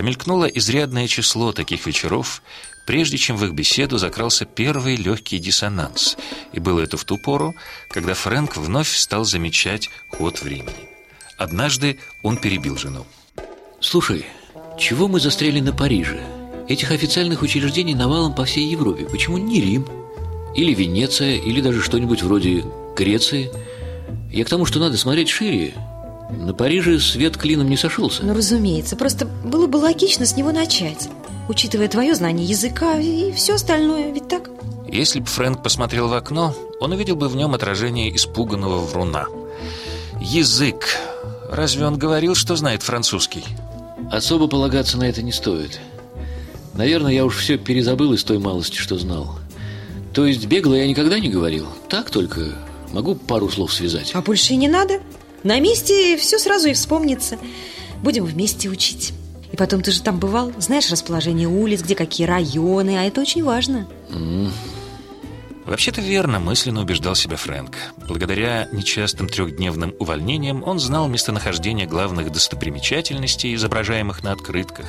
Промелькнуло изрядное число таких вечеров, прежде чем в их беседу закрался первый легкий диссонанс. И было это в ту пору, когда Фрэнк вновь стал замечать ход времени. Однажды он перебил жену. Слушай, чего мы застряли на Париже? Этих официальных учреждений навалом по всей Европе. Почему не Рим? Или Венеция, или даже что-нибудь вроде Греции? Я к тому, что надо смотреть шире. На Париже свет клином не сошелся. Ну, разумеется. Просто было бы логично с него начать. Учитывая твое знание языка и все остальное, ведь так? Если бы Фрэнк посмотрел в окно, он увидел бы в нем отражение испуганного вруна. Язык. Разве он говорил, что знает французский? Особо полагаться на это не стоит. Наверное, я уж все перезабыл из той малости, что знал. То есть бегло я никогда не говорил. Так только могу пару слов связать. А больше и не надо. На месте все сразу и вспомнится. Будем вместе учить. И потом, ты же там бывал, знаешь расположение улиц, где какие районы, а это очень важно. М, Вообще-то верно, мысленно убеждал себя Фрэнк. Благодаря нечастым трехдневным увольнениям он знал местонахождение главных достопримечательностей, изображаемых на открытках,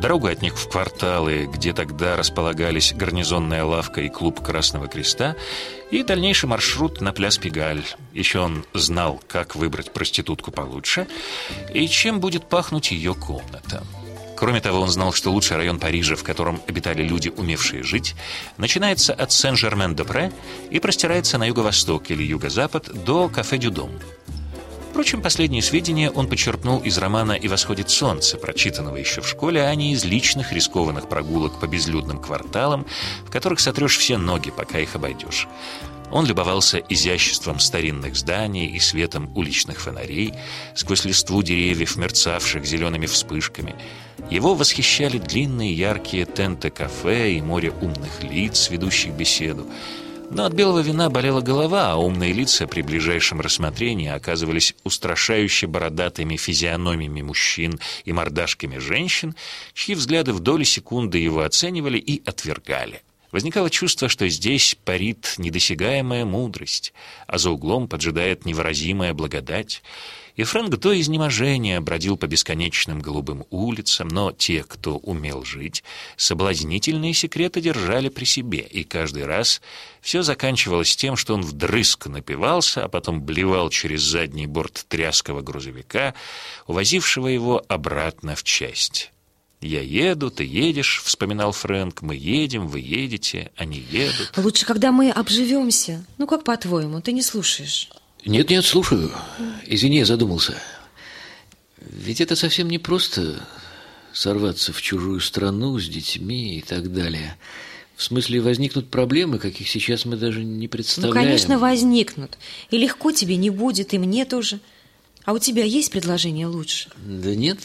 дорогу от них в кварталы, где тогда располагались гарнизонная лавка и клуб Красного Креста, и дальнейший маршрут на пляс Пигаль. Еще он знал, как выбрать проститутку получше и чем будет пахнуть ее комната. Кроме того, он знал, что лучший район Парижа, в котором обитали люди, умевшие жить, начинается от Сен-Жермен-де-Пре и простирается на юго-восток или юго-запад до кафе «Дюдом». Впрочем, последние сведения он почерпнул из романа «И восходит солнце», прочитанного еще в школе, а не из личных рискованных прогулок по безлюдным кварталам, в которых сотрешь все ноги, пока их обойдешь. Он любовался изяществом старинных зданий и светом уличных фонарей, сквозь листву деревьев, мерцавших зелеными вспышками. Его восхищали длинные яркие тенты кафе и море умных лиц, ведущих беседу. Но от белого вина болела голова, а умные лица при ближайшем рассмотрении оказывались устрашающе бородатыми физиономиями мужчин и мордашками женщин, чьи взгляды в доли секунды его оценивали и отвергали. Возникало чувство, что здесь парит недосягаемая мудрость, а за углом поджидает невыразимая благодать. И Фрэнк до изнеможения бродил по бесконечным голубым улицам, но те, кто умел жить, соблазнительные секреты держали при себе, и каждый раз все заканчивалось тем, что он вдрызг напивался, а потом блевал через задний борт тряского грузовика, увозившего его обратно в часть. «Я еду, ты едешь», — вспоминал Фрэнк. «Мы едем, вы едете, они едут». Лучше, когда мы обживемся. Ну, как по-твоему, ты не слушаешь. Нет-нет, слушаю. Извини, я задумался. Ведь это совсем не просто сорваться в чужую страну с детьми и так далее. В смысле, возникнут проблемы, каких сейчас мы даже не Ну, представляем. конечно, возникнут. И легко тебе не будет, и мне тоже. А у тебя есть предложение лучше? Да нет,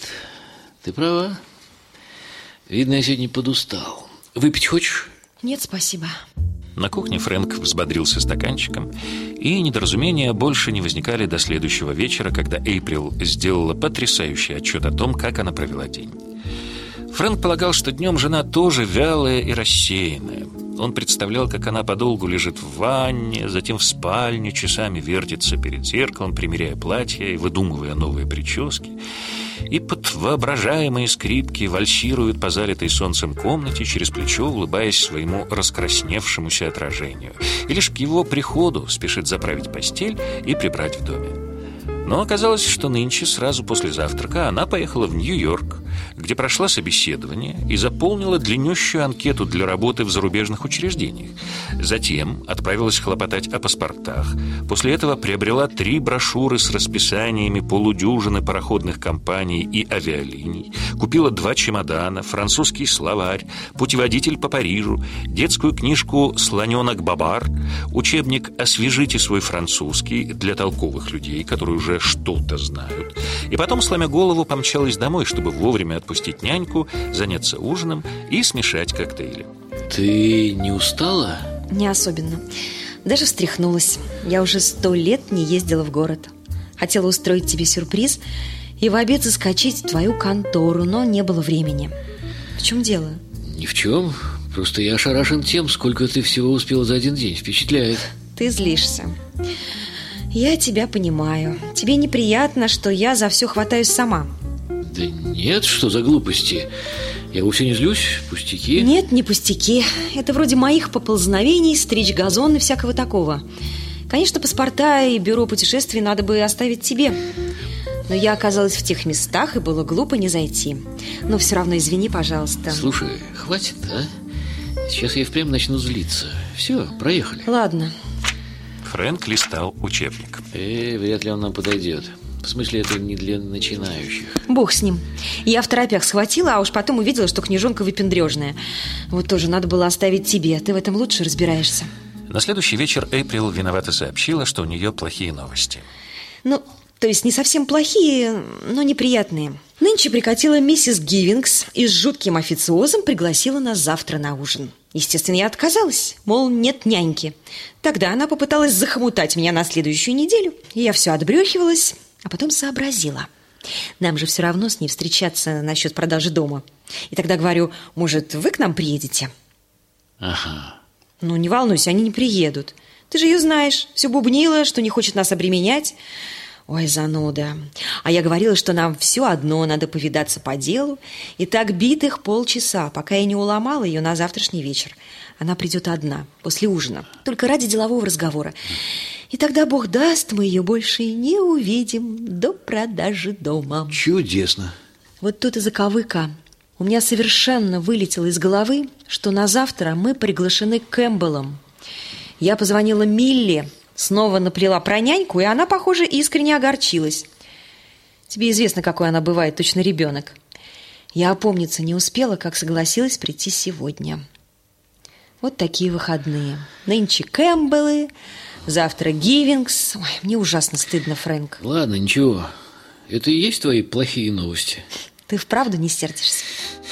ты права. Видно, я сегодня подустал. Выпить хочешь? Нет, спасибо. На кухне Фрэнк взбодрился стаканчиком, и недоразумения больше не возникали до следующего вечера, когда Эйприл сделала потрясающий отчет о том, как она провела день. Фрэнк полагал, что днем жена тоже вялая и рассеянная. Он представлял, как она подолгу лежит в ванне, затем в спальне, часами вертится перед зеркалом, примеряя платье и выдумывая новые прически. И под воображаемые скрипки вальсирует по залитой солнцем комнате через плечо, улыбаясь своему раскрасневшемуся отражению. И лишь к его приходу спешит заправить постель и прибрать в доме. Но оказалось, что нынче, сразу после завтрака, она поехала в Нью-Йорк, где прошла собеседование и заполнила длиннющую анкету для работы в зарубежных учреждениях. Затем отправилась хлопотать о паспортах. После этого приобрела три брошюры с расписаниями полудюжины пароходных компаний и авиалиний, купила два чемодана, французский словарь, путеводитель по Парижу, детскую книжку «Слоненок Бабар», учебник «Освежите свой французский» для толковых людей, которые уже что-то знают. И потом, сломя голову, помчалась домой, чтобы вовремя отпустить няньку, заняться ужином и смешать коктейли. Ты не устала? Не особенно. Даже встряхнулась. Я уже сто лет не ездила в город. Хотела устроить тебе сюрприз и в обед заскочить в твою контору, но не было времени. В чем дело? Ни в чем. Просто я ошарашен тем, сколько ты всего успел за один день. Впечатляет. Ты злишься. Я тебя понимаю. Тебе неприятно, что я за все хватаюсь сама. Да нет, что за глупости. Я вовсе не злюсь, пустяки. Нет, не пустяки. Это вроде моих поползновений, стричь газон и всякого такого. Конечно, паспорта и бюро путешествий надо бы оставить тебе. Но я оказалась в тех местах, и было глупо не зайти. Но все равно извини, пожалуйста. Слушай, хватит, а? Сейчас я впрямь начну злиться. Все, проехали. Ладно. Фрэнк листал учебник. Э, вряд ли он нам подойдет. В смысле, это не для начинающих. Бог с ним. Я в торопях схватила, а уж потом увидела, что книжонка выпендрежная. Вот тоже надо было оставить тебе. Ты в этом лучше разбираешься. На следующий вечер Эйприл виновато сообщила, что у нее плохие новости. Ну, то есть не совсем плохие, но неприятные. Нынче прикатила миссис Гивингс и с жутким официозом пригласила нас завтра на ужин. Естественно, я отказалась, мол, нет няньки. Тогда она попыталась захомутать меня на следующую неделю. Я все отбрехивалась, а потом сообразила. Нам же все равно с ней встречаться насчет продажи дома. И тогда говорю, может, вы к нам приедете? Ага. Ну, не волнуйся, они не приедут. Ты же ее знаешь, все бубнила, что не хочет нас обременять. Ой, зануда. А я говорила, что нам все одно надо повидаться по делу. И так битых полчаса, пока я не уломала ее на завтрашний вечер. Она придет одна, после ужина, только ради делового разговора. И тогда, Бог даст, мы ее больше и не увидим до продажи дома. Чудесно. Вот тут и заковыка. У меня совершенно вылетело из головы, что на завтра мы приглашены Кэмпбеллом. Я позвонила Милли, снова наплела про няньку, и она, похоже, искренне огорчилась. Тебе известно, какой она бывает, точно ребенок. Я опомниться не успела, как согласилась прийти сегодня. Вот такие выходные. Нынче Кэмпбеллы, завтра Гивингс. Ой, мне ужасно стыдно, Фрэнк. Ладно, ничего. Это и есть твои плохие новости? Ты вправду не сердишься?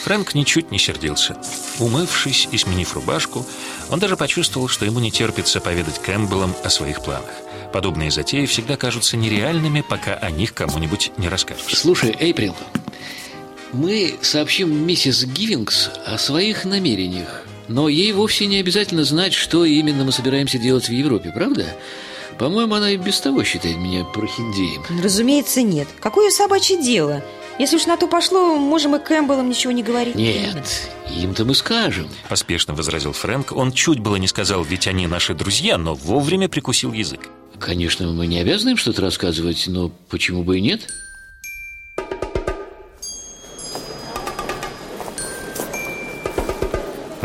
Фрэнк ничуть не сердился. Умывшись и сменив рубашку, он даже почувствовал, что ему не терпится поведать Кэмпбеллам о своих планах. Подобные затеи всегда кажутся нереальными, пока о них кому-нибудь не расскажешь. Слушай, Эйприл, мы сообщим миссис Гивингс о своих намерениях. Но ей вовсе не обязательно знать, что именно мы собираемся делать в Европе, правда? По-моему, она и без того считает меня прохиндеем. Разумеется, нет. Какое собачье дело? Если уж на то пошло, можем и Кэмпбеллам ничего не говорить. Нет, им-то мы скажем. Поспешно возразил Фрэнк. Он чуть было не сказал, ведь они наши друзья, но вовремя прикусил язык. Конечно, мы не обязаны им что-то рассказывать, но почему бы и нет?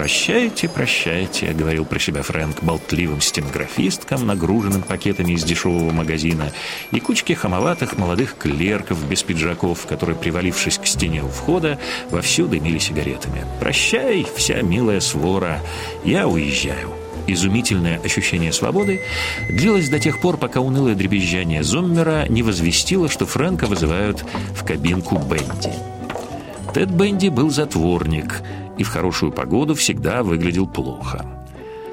«Прощайте, прощайте», — говорил про себя Фрэнк болтливым стенографисткам, нагруженным пакетами из дешевого магазина, и кучке хамоватых молодых клерков без пиджаков, которые, привалившись к стене у входа, вовсю дымили сигаретами. «Прощай, вся милая свора, я уезжаю». Изумительное ощущение свободы длилось до тех пор, пока унылое дребезжание Зоммера не возвестило, что Фрэнка вызывают в кабинку Бенди. Тед Бенди был затворник — и в хорошую погоду всегда выглядел плохо.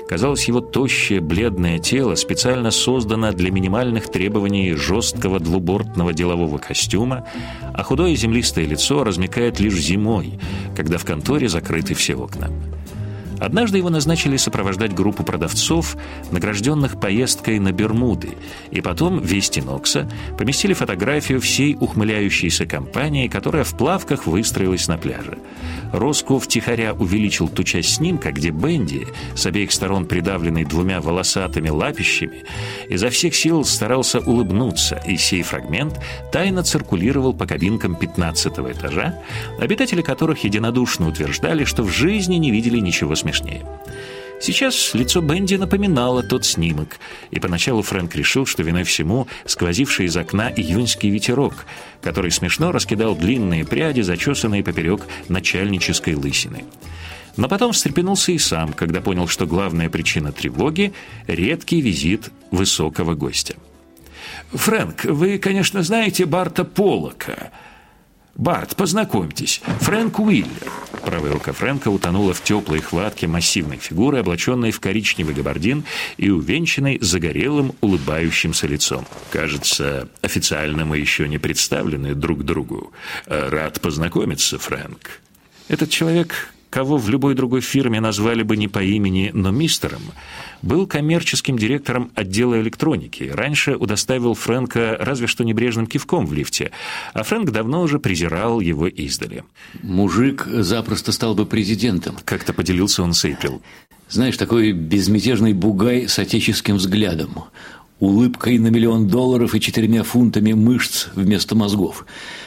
Казалось, его тощее, бледное тело специально создано для минимальных требований жесткого двубортного делового костюма, а худое землистое лицо размекает лишь зимой, когда в конторе закрыты все окна. Однажды его назначили сопровождать группу продавцов, награжденных поездкой на Бермуды, и потом Вести Нокса поместили фотографию всей ухмыляющейся компании, которая в плавках выстроилась на пляже. Роско втихаря увеличил ту часть снимка, где Бенди, с обеих сторон придавленный двумя волосатыми лапищами, изо всех сил старался улыбнуться, и сей фрагмент тайно циркулировал по кабинкам 15 этажа, обитатели которых единодушно утверждали, что в жизни не видели ничего смешнее. Сейчас лицо Бенди напоминало тот снимок, и поначалу Фрэнк решил, что виной всему сквозивший из окна июньский ветерок, который смешно раскидал длинные пряди, зачесанные поперек начальнической лысины. Но потом встрепенулся и сам, когда понял, что главная причина тревоги – редкий визит высокого гостя. «Фрэнк, вы, конечно, знаете Барта Полока», «Барт, познакомьтесь, Фрэнк Уиллер». Правая рука Фрэнка утонула в теплой хватке массивной фигуры, облаченной в коричневый габардин и увенчанной загорелым улыбающимся лицом. «Кажется, официально мы еще не представлены друг другу. Рад познакомиться, Фрэнк». Этот человек кого в любой другой фирме назвали бы не по имени, но мистером, был коммерческим директором отдела электроники. Раньше удоставил Фрэнка разве что небрежным кивком в лифте, а Фрэнк давно уже презирал его издали. Мужик запросто стал бы президентом. Как-то поделился он с Эйприл. Знаешь, такой безмятежный бугай с отеческим взглядом улыбкой на миллион долларов и четырьмя фунтами мышц вместо мозгов.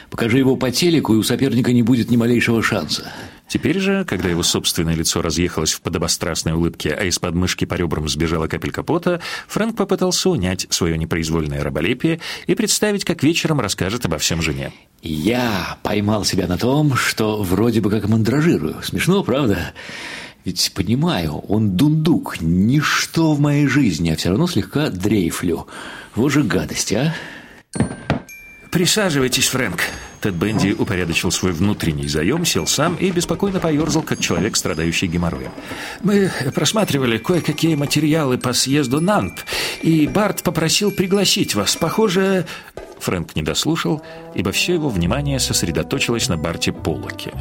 Покажи его по телеку, и у соперника не будет ни малейшего шанса. Теперь же, когда его собственное лицо разъехалось в подобострастной улыбке, а из-под мышки по ребрам сбежала капелька пота, Фрэнк попытался унять свое непроизвольное раболепие и представить, как вечером расскажет обо всем жене. «Я поймал себя на том, что вроде бы как мандражирую. Смешно, правда?» Ведь понимаю, он дундук, ничто в моей жизни, а все равно слегка дрейфлю. Вот же гадость, а? «Присаживайтесь, Фрэнк». Тед Бенди упорядочил свой внутренний заем, сел сам и беспокойно поерзал, как человек, страдающий геморроем. «Мы просматривали кое-какие материалы по съезду НАНП, и Барт попросил пригласить вас. Похоже...» Фрэнк не дослушал, ибо все его внимание сосредоточилось на Барте Поллоке.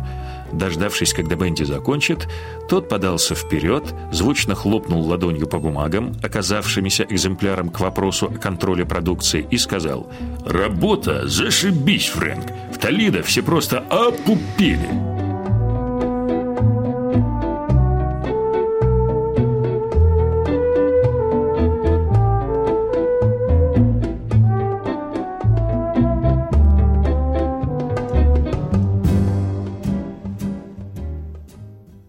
Дождавшись, когда Бенди закончит, тот подался вперед, звучно хлопнул ладонью по бумагам, оказавшимися экземпляром к вопросу о контроле продукции, и сказал «Работа, зашибись, Фрэнк! В Толидо все просто опупили!»